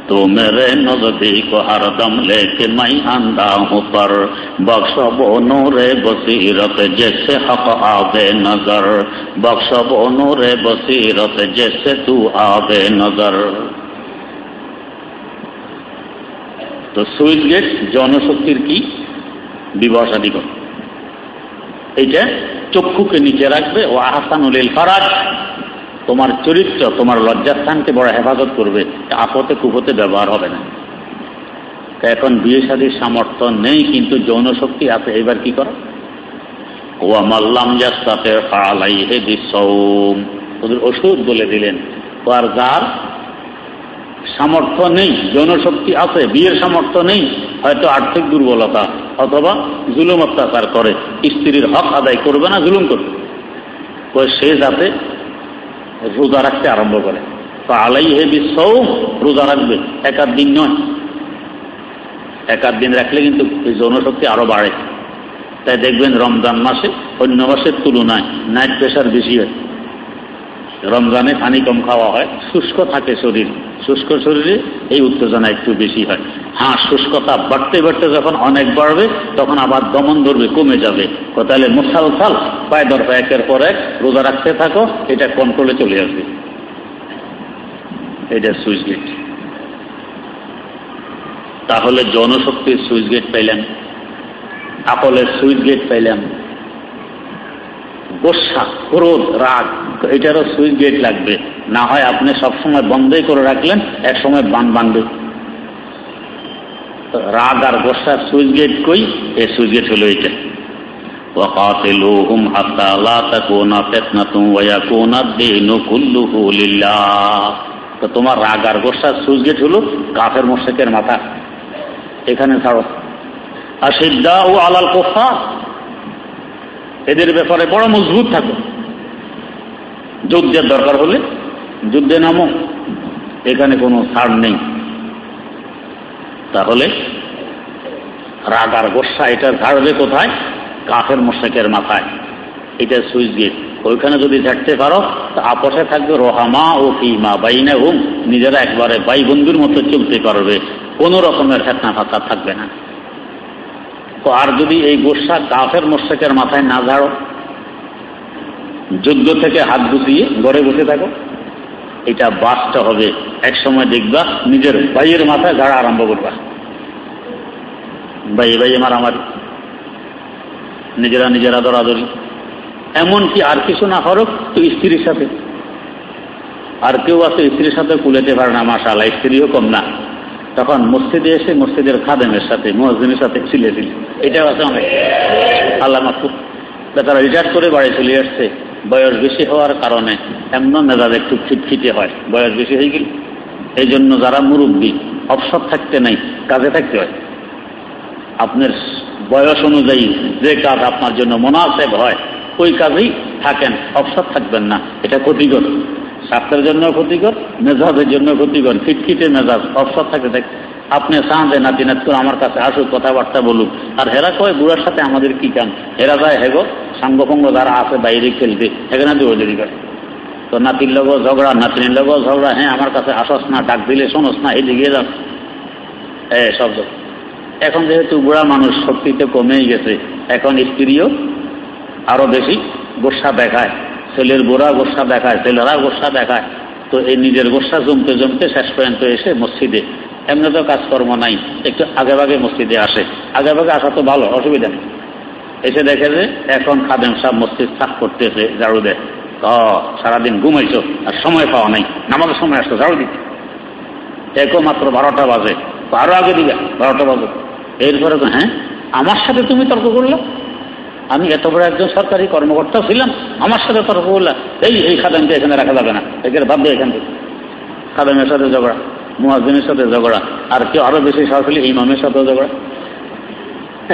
تو میرے نزدیک ہر دم لے کے میں اندھا ہوں پر بخش و نور بصیرت جیسے حق آبے نظر بخش و نور بصیرت جیسے تو آبے نظر তো সুইচ গেট জনশক্তির কি বিবসাদি এইটা চক্ষুকে নিচে রাখবে ও আহসানুল ফারাজ তোমার চরিত্র, তোমার লজ্জাস্থানকে বড় হেফাজত করবে আপতে কুপতে ব্যবহার হবে না। এখন বিয়ে শাদীর সামর্থ্য নেই, কিন্তু যৌন শক্তি আছে এবার কি করো? ও মাল্লাম ফালাই হে বিশ্বম ওদের ওষুধ বলে দিলেন, আর যার সামর্থ্য নেই, যৌন শক্তি আছে, বিয়ের সামর্থ্য নেই, হয়তো আর্থিক দুর্বলতা অথবা জুলুম অত্যাচার করে, স্ত্রীর হক আদায় করবে না, জুলুম করবে। সে যাতে রোজা রাখতে আরম্ভ করে। তো আলাই হে বিশ্ব রোজা রাখবে, একাধ দিন নয়। একাধ দিন রাখলে কিন্তু এই যৌনশক্তি আরও বাড়ে। তাই দেখবেন রমজান মাসে, অন্য মাসের তুলনায় নাইট প্রেশার বেশি হয়। রমজানে পানি কম খাওয়া হয়, শুষ্ক থাকে শরীর। শুষ্ক শরীরে এই উত্তেজনা একটু বেশি হয়। হ্যাঁ শুষ্কতা বাড়তে বাড়তে যখন অনেক বাড়বে, তখন আবার দমন ধরবে কমে যাবে। তাহলে মুসালসাল পায় দরকার একের পর এক রোজা রাখতে থাকো, এটা কন্ট্রোলে চলে আসবে। এটা সুইচ গেট। তাহলে জনশক্তির সুইচ গেট পাইলাম। আপলের সুইচ গেট পাইলাম। গোসা ক্রোধ রাগ এটারও সুইচ গেট লাগবে না হয় আপনি সবসময় বন্ধই করে রাখলেন এক সময় বান বানবে রাগ আর গোসার সুইচ গেট কই এই সুইচ গেট হলো এটা وقاتلوهم حتى لا تكون فتنة ويكون الدين كله لله তো তোমার রাগ আর গোসার সুইচ গেট হলো কাফের মোশেকের মাথা এখানে ছাড়ো আর সিদ্ধা ও আলাল কোফা এদের ব্যাপারে বড় মজবুত থাকো। যুদ্ধের দরকার হলে যুদ্ধে নামো। এখানে কোনো ছাড় নেই। তাহলে রাগ আর গোসা, এটা ঝাড়বে কোথায়? কাফের মোশেকের মাথায়। এটা সুইচ গেট। ওইখানে যদি ঝাড়তে পারো, তা আপসে থাকবে রোহামা ও কিমা বাইনে হুম নিজেরা একবারে বাই বন্ধুর মতো চলতে পারবে। কোনো রকমের ফেতনা ফাঁকা থাকবে না। তো আর যদি এই গোসা কাফের মোশেকের মাথায় না ঝাড়ো, যুদ্ধ থেকে হাত গুটিয়ে ঘরে বসে থাকো, এটা বাসটা হবে। এক সময় দেখবা নিজের ভাইয়ের মাথায় ঝাড়া আরম্ভ করবা। ভাই ভাই মারামারি নিজেরা নিজেরা দরাদরি। এমনকি আর কিছু না হরক তো স্ত্রীর সাথে। আর কেউ আছে স্ত্রীর সাথে কুলেতে পারে না মাসাল্লাহ স্ত্রীও কম না। তখন মসজিদে এসে মসজিদের খাদেমের সাথে মসজিদের সাথে ছিলে ছিল। এটাও আছে অনেক। আল্লাহ মাহফুজ তারা রিটায়ার করে বাড়ি চলে আসছে। বয়স বেশি হওয়ার কারণে এমন মেজাজ একটু খিটখিটে হয়। বয়স বেশি হয়ে গেল। এই জন্য যারা মুরব্বী, অবসর থাকতে নাই, কাজে থাকতে হয়। আপনার বয়স অনুযায়ী যে কাজ আপনার জন্য মনাসেব হয়, ওই কাজেই থাকেন, অবসর থাকবেন না। এটা ক্ষতিকর স্বাস্থ্যের জন্য ক্ষতিকর, মেজাজের জন্য ক্ষতিকর, খিটখিটে মেজাজ অবসর থাকে, দেখ। আপনি চান যে নাতি নাতকুর আমার কাছে আসুক, কথাবার্তা বলুক। আর হেরা কয়, বুড়ার সাথে আমাদের কি কাম? হেরা যায় হেগো সাঙ্গভঙ্গ যারা আছে, বাইরে খেলবে। সেখানে দৌড়ি করে। তো নাতির লগো ঝগড়া, নাতিনের লগো ঝগড়া হ্যাঁ আমার কাছে আসস না, ডাক দিলে শোনস না, এদিকে যাস হ্যাঁ সব এখন যেহেতু বুড়া মানুষ, শক্তিতে কমেই গেছে, এখন স্ত্রীও আরও বেশি গোসা দেখায়। ছেলের গোড়া গোসা দেখায়, ছেলেরা গোসা দেখায়। তো এই নিজের গোসা জমতে জমতে শেষ পর্যন্ত এসে মসজিদে। এমনি তো কাজকর্ম নাই, একটু আগে ভাগে মসজিদে আসে। আগে ভাগে আসা তো ভালো, অসুবিধা নেই। এসে দেখে যে এখন খাদেম সাহেব মসজিদ সাফ করতেছে ঝাড়ু দেয় সারাদিন ঘুমাইছো আর সময় পাওয়া নাই, নামাজের সময় আসতো ঝাড়ু দিতে। একও মাত্র বারোটা বাজে। আরও আগে দিবে, বারোটা বাজে। এরপরে তো হ্যাঁ আমার সাথে তুমি তর্ক করল? আমি এত বড় একজন সরকারি কর্মকর্তা ছিলাম, আমার সাথে তর্ক করলাম এই এই খাদামকে এখানে রাখা যাবে না। এখানে ভাববে এখান থেকে। খাদামের সাথে ঝগড়া মুয়াজিনের সাথে ঝগড়া, আর কেউ আরও বেশি সরাসরি ইমামের সাথেও ঝগড়া।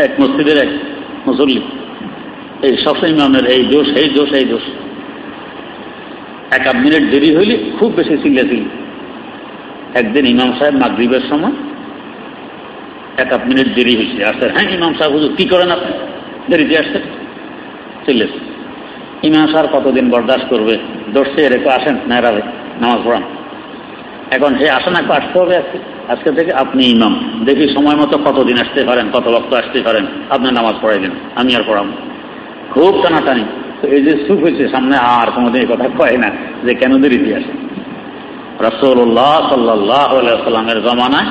এক মসজিদের এক মুসল্লি। এই সবসময় ইমামের এই দোষ এই দোষ এই দোষ এক আধ মিনিট দেরি হইলে খুব বেশি চিল্লাচিল্লি। একদিন ইমাম সাহেব মাগরীবের সময় এক আধ মিনিট দেরি হয়েছে আসতে হ্যাঁ ইমাম সাহেব হুজুর, কি করেন আপনি? দেরিতে আসছে চিল্লেছে ইমাম সাহেব কতদিন বরদাস্ত করবে? দর্শে রেখে আসেন নায়রাবে নামাজ পড়ান। এখন সে আসেন একটু আসতে হবে আজকে। আজকে থেকে আপনি ইমাম। দেখি সময় মতো কতদিন আসতে পারেন, কত বক্ত আসতে পারেন। আপনি নামাজ পড়াই দেন, আমি আর পড়াবো খুব টানাটানি। তো এই যে সুখ হয়েছে, সামনে আর কোনোদিন এই কথা কয় না যে কেন দেরিতে আসে। রসৌল্লাহ সাল্লাহ সাল্লামের জমানায়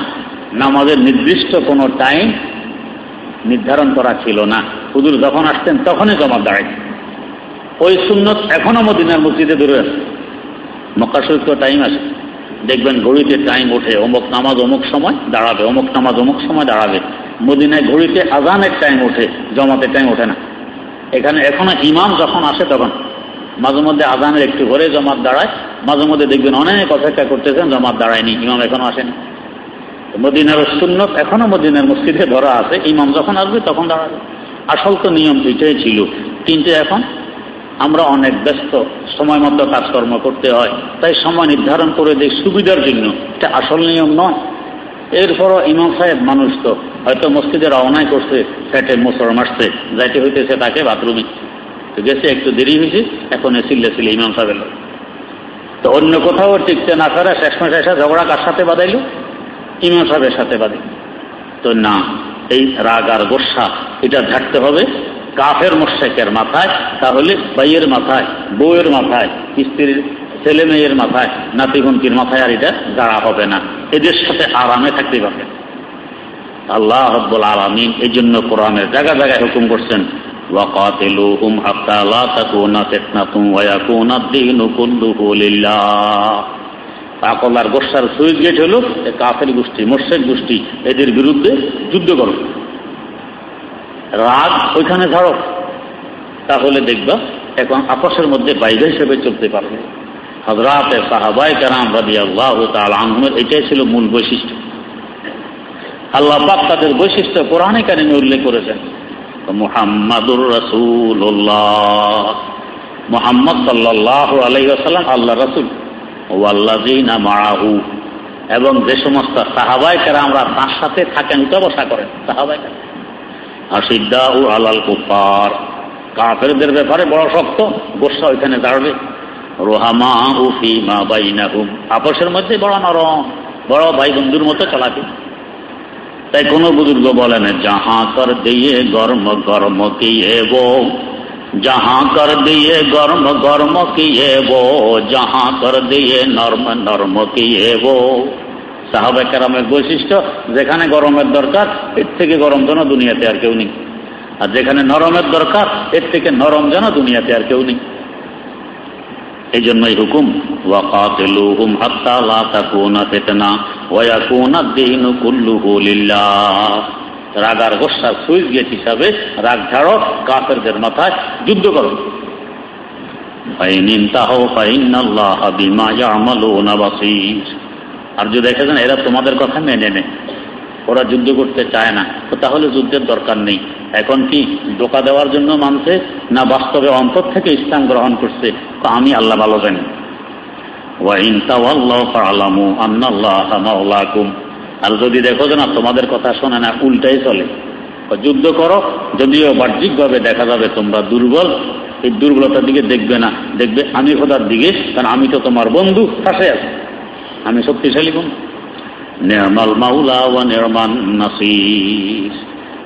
নামাজের নির্দিষ্ট কোনো টাইম নির্ধারণ করা ছিল না। হুজুর যখন আসতেন তখনই জমা দাঁড়াই ওই সুন্নত এখনও মদিনার মসজিদে দূরে আছে। মক্কা শরীফ টাইম আছে। দেখবেন ঘড়িতে টাইম ওঠে, অমুক নামাজ অমুক সময় দাঁড়াবে, অমুক নামাজ অমুক সময় দাঁড়াবে। মদিনায় ঘড়িতে আজানের টাইম ওঠে, জমাতে টাইম ওঠে না। এখানে এখনও ইমাম যখন আসে তখন মাঝে মধ্যে আজানের একটু ঘরে জমাত দাঁড়ায়। মাঝে মধ্যে দেখবেন অনেক অপেক্ষা করতেছেন, জমাত দাঁড়ায়নি, ইমাম এখনও আসেনি। মদিনার সুন্নত এখনও মদিনার মসজিদে ধরা আছে। ইমাম যখন আসবে তখন দাঁড়াবে। আসল তো নিয়ম দুইটাই ছিল। কিন্তু এখন। আমরা অনেক ব্যস্ত, সময় মতো কাজকর্ম করতে হয়। তাই সময় নির্ধারণ করে দেয় সুবিধার জন্য। এটা আসল নিয়ম নয়। এরপরও ইমাম সাহেব মানুষ তো। হয়তো মসজিদে রওনাই করছে, ফ্যাটে মোসর মাসছে যাইতে হইতেছে তাকে বাথরুমে। তো গেছে, একটু দেরি হয়েছে, এখন সিল্লে সিলে ইমাম সাহেবের তো অন্য কোথাও টিকতে না পারে শেষমেশ এসে ঝগড়া কার সাথে বাদাইল ইমাম সাহেবের সাথে বাদে তো না, এই রাগ আর গোসা এটা ঝাড়তে হবে কাফের মোশেকের মাথায় তাহলে ভাইয়ের মাথায় বউয়ের মাথায় স্ত্রীর ছেলে মেয়ের মাথায় নাতিগুনকির মাথায় আর এটা দাঁড়া হবে না এদের সাথে আরামে থাকতে পারবে আল্লাহ রব্বুল আলমিন এই জন্য কোরআনের জায়গা জায়গায় হুকুম করছেন وقاتلوهم حتى لا تكون فتنة ويكون الدين كله لله আকলার গোসার সুইচ গেট হলো কাফের গোষ্ঠী মোর্শেক গোষ্ঠী এদের বিরুদ্ধে যুদ্ধ করো রাগ ওইখানে ধরো। তাহলে দেখবা এখন আপসের মধ্যে বাইরে হিসেবে চলতে পারবে। হজরাতে সাহাবাই কারাম রাজি আল্লাহ এটাই ছিল মূল বৈশিষ্ট্য। আল্লাহ পাক তাদের বৈশিষ্ট্য কোরআনে কারিমে উল্লেখ করেছেন, মুহাম্মাদুর রসুল্লাহ মোহাম্মদ সাল্লাহ আলাইসাল্লাম আল্লাহ রসুল ওয়াল্লাজিনা মারাহু এবং যে সমস্ত সাহাবাই কারা আমরা তার সাথে থাকেন উঠা করেন। সাহাবাই আসিদ্দা ও আলাল কুফার কাফেরদের ব্যাপারে বড় শক্ত গোসা ওইখানে দাঁড়বে। রোহামা উফি মা বাইনা হুম আপসের মধ্যে বড় নরম, বড় ভাই বন্ধুর মতো চালাবে। তাই কোনো বুজুর্গ বলেন যাহা কর দিয়ে গরম গরম কি এবো যাহা কর দিয়ে গরম গরম কি এবো যাহা কর দিয়ে নর্ম নর্ম কি এবো সাহাবে কেরামের বৈশিষ্ট্য, যেখানে গরমের দরকার, এর থেকে গরম যেন দুনিয়াতে আর কেউ নেই। আর যেখানে নরমের দরকার, এর থেকে নরম যেন দুনিয়াতে আর কেউ নেই। এই জন্যই হুকুম লা রাগার গোসার সুইচ গেট হিসাবে রাগ ঝাড়ো কাফেরদের মাথায় যুদ্ধ করো। আর যদি দেখা দেখেছেন এরা তোমাদের কথা মেনে নেয়, ওরা যুদ্ধ করতে চায় না, তো তাহলে যুদ্ধের দরকার নেই। এখন কি ধোকা দেওয়ার জন্য মানছে, না বাস্তবে অন্তর থেকে ইসলাম গ্রহণ করছে? আমি আল্লাহ ভালো জানি। আর যদি দেখো যে না, তোমাদের কথা শোনে না, উল্টাই চলে। যুদ্ধ করো, যদিও বাহ্যিকভাবে দেখা যাবে তোমরা দুর্বল, এই দুর্বলতার দিকে দেখবে না। দেখবে আমি খোদার দিকে, কারণ আমি তো তোমার বন্ধু কাছে আছি। আমি শক্তিশালী বন্ধু নির্মাল মাউলা ও নির্মাণ নাসির।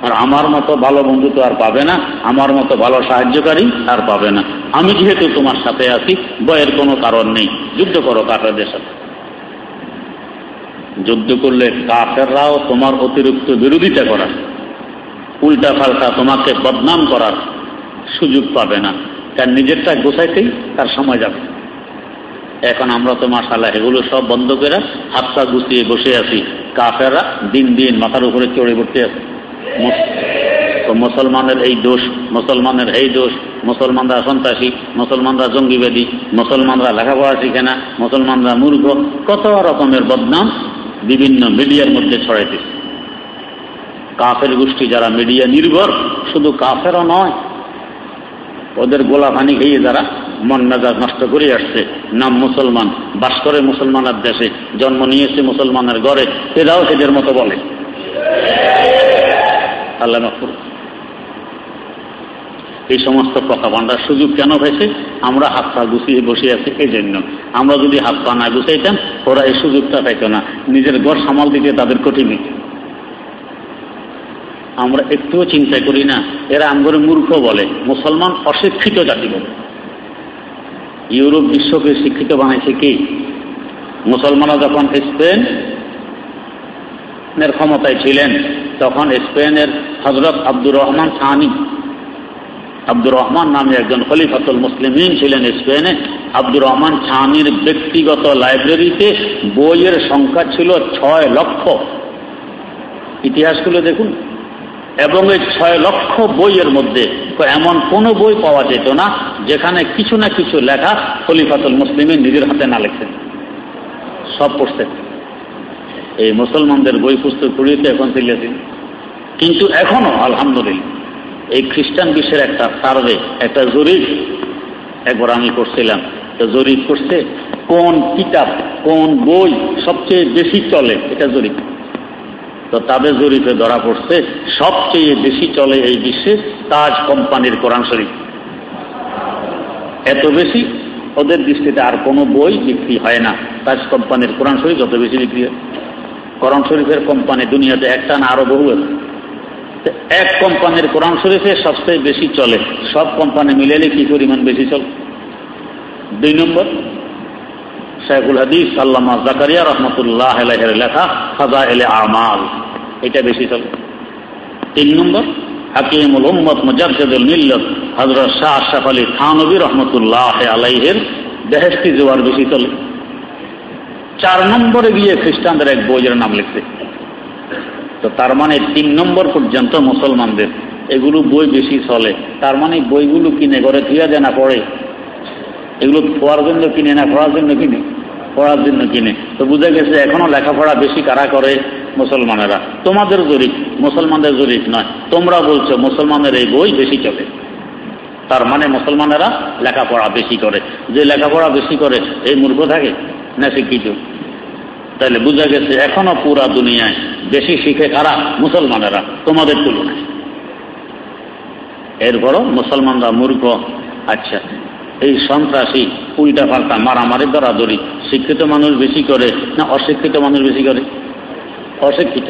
আর আমার মতো ভালো বন্ধু তো আর পাবে না, আমার মতো ভালো সাহায্যকারী আর পাবে না। আমি যেহেতু তোমার সাথে আছি বয়ের কোনো কারণ নেই, যুদ্ধ করো কাটাদের সাথে। যুদ্ধ করলে কাফেররাও তোমার অতিরিক্ত বিরোধিতা করার, উল্টা পাল্টা তোমাকে বদনাম করার সুযোগ পাবে না। তার নিজেরটা গোছাইতেই তার সময় যাবে। এখন আমরা তো মাসাল্লাহ এগুলো সব বন্ধ করে হাতটা গুছিয়ে বসে আছি। কাফেরা দিন দিন মাথার উপরে চড়ে পড়তে আছে। তো মুসলমানের এই দোষ, মুসলমানের এই দোষ, মুসলমানরা সন্ত্রাসী, মুসলমানরা জঙ্গিবাদী, মুসলমানরা লেখাপড়া শিখে না, মুসলমানরা মূর্খ, কত রকমের বদনাম বিভিন্ন মিডিয়ার মধ্যে ছড়াইতেছে কাফের গোষ্ঠী যারা মিডিয়া নির্ভর, শুধু কাফেরও নয়, ওদের গোলা পানি খেয়ে যারা মন মেজাজ নষ্ট করে আসছে। নাম মুসলমান বাস করে মুসলমানের দেশে জন্ম নিয়েছে মুসলমানের ঘরে, এরাও এদের মতো বলে। আল্লাহ এই সমস্ত প্রকাবান্ডার সুযোগ কেন হয়েছে? আমরা হাত পা গুছিয়ে বসে আছি এই জন্য আমরা যদি হাত পা না গুছাইতাম, ওরা এই সুযোগটা পাইত না। নিজের ঘর সামাল দিতে তাদের কঠিন আমরা একটুও চিন্তা করি না। এরা আমগরে মূর্খ বলে, মুসলমান অশিক্ষিত জাতি বলে। ইউরোপ বিশ্বকে শিক্ষিত বানাইছে কি? মুসলমানরা যখন স্পেন ক্ষমতায় ছিলেন, তখন স্পেনের হজরত আব্দুর রহমান সাহানি আব্দুর রহমান নামে একজন খলিফাতুল মুসলিমিন ছিলেন স্পেনে। আব্দুর রহমান ছানির ব্যক্তিগত লাইব্রেরিতে বইয়ের সংখ্যা ছিল ছয় লক্ষ। ইতিহাসগুলো দেখুন। এবং এই ছয় লক্ষ বইয়ের মধ্যে এমন কোনো বই পাওয়া যেত না, যেখানে কিছু না কিছু লেখা খলিফাতুল মুসলিমিন নিজের হাতে না লেখছেন সব পড়ছেন এই মুসলমানদের বই পুস্তক পড়িয়ে এখন চলিয়েছেন কিন্তু এখনও, আলহামদুলিল্লাহ, এই খ্রিস্টান বিশ্বের একটা সার্ভে, একটা জরিপ একবার আমি করছিলাম তো জরিপ করছে কোন কিতাব, কোন বই সবচেয়ে বেশি চলে, এটা জরিপ। তো তাদের জরিপে ধরা পড়ছে, সবচেয়ে বেশি চলে এই বিশ্বে তাজ কোম্পানির কোরআন শরীফ। এত বেশি ওদের দৃষ্টিতে আর কোনো বই বিক্রি হয় না। তাজ কোম্পানির কোরআন শরীফ যত বেশি বিক্রি হয়। কোরআন শরীফের কোম্পানি দুনিয়াতে একটা না আরও বহু এক কোম্পানির কোরআন শরীফে সবচেয়ে বেশি চলে। সব কোম্পানি মিলেলে কি পরিমাণ বেশি চলে? দুই নম্বর শেখুল হাদিস, আল্লামা জাকারিয়া রহমতুল্লাহ আলহের লেখা ফাজা এলে আমাল। এটা বেশি চলে। তিন নম্বর, হাকিমুল উম্মত মুজাদ্দুল মিল্লত হজরত শাহ আশরাফ আলী থানবী রহমতুল্লাহ আলাইহের বেহেস্তি জোয়ার বেশি চলে। চার নম্বরে গিয়ে খ্রিস্টানদের এক বইয়ের নাম লিখছে। তো তার মানে তিন নম্বর পর্যন্ত মুসলমানদের, এগুলো বই বেশি চলে। তার মানে বইগুলো কিনে ঘরে ধুয়া দেয় না পড়ে। এগুলো পড়ার জন্য কিনে না পড়ার জন্য কিনে। পড়ার জন্য কিনে। তো বুঝে গেছে, এখনও লেখাপড়া বেশি কারা করে? মুসলমানেরা। তোমাদের জরিপ, মুসলমানদের জরিপ নয়। তোমরা বলছো মুসলমানের এই বই বেশি চলে। তার মানে মুসলমানেরা লেখাপড়া বেশি করে। যে লেখাপড়া বেশি করে, এই মূর্খ থাকে? না শিক্ষিত? তাহলে বোঝা গেছে, এখনও পুরা দুনিয়ায় বেশি শিখে কারা? মুসলমানেরা। তোমাদের তুলনায়। এরপরও মুসলমানরা মূর্খ। আচ্ছা এই সন্ত্রাসী উল্টা পাল্টা মারামারি দরাদরি শিক্ষিত মানুষ বেশি করে না অশিক্ষিত মানুষ বেশি করে? অশিক্ষিত।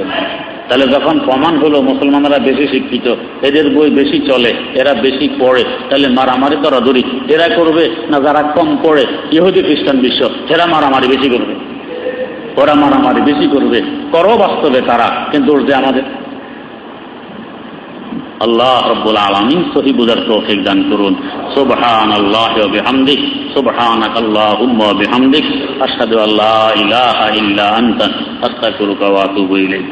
তাহলে যখন প্রমাণ হলো মুসলমানরা বেশি শিক্ষিত, এদের বই বেশি চলে, এরা বেশি পড়ে, তাহলে মারামারি দরাদরি এরা করবে না যারা কম পড়ে? ইহুদি খ্রিস্টান বিশ্ব, এরা মারামারি বেশি করবে। ওরা মারামারি বেশি করবে। করো বাস্তবে তারা, কিন্তু আমাদের আল্লাহ রব্বুল আলমিন সহি বুঝার তৌফিক দান করুন সুবহান আল্লাহ বিহামদিক সুবহানাক আল্লাহুম্মা বিহামদিক আশহাদু আল্লা ইলাহা ইল্লা আনতা আস্তাগফিরুকা ওয়া আতুবু ইলাইক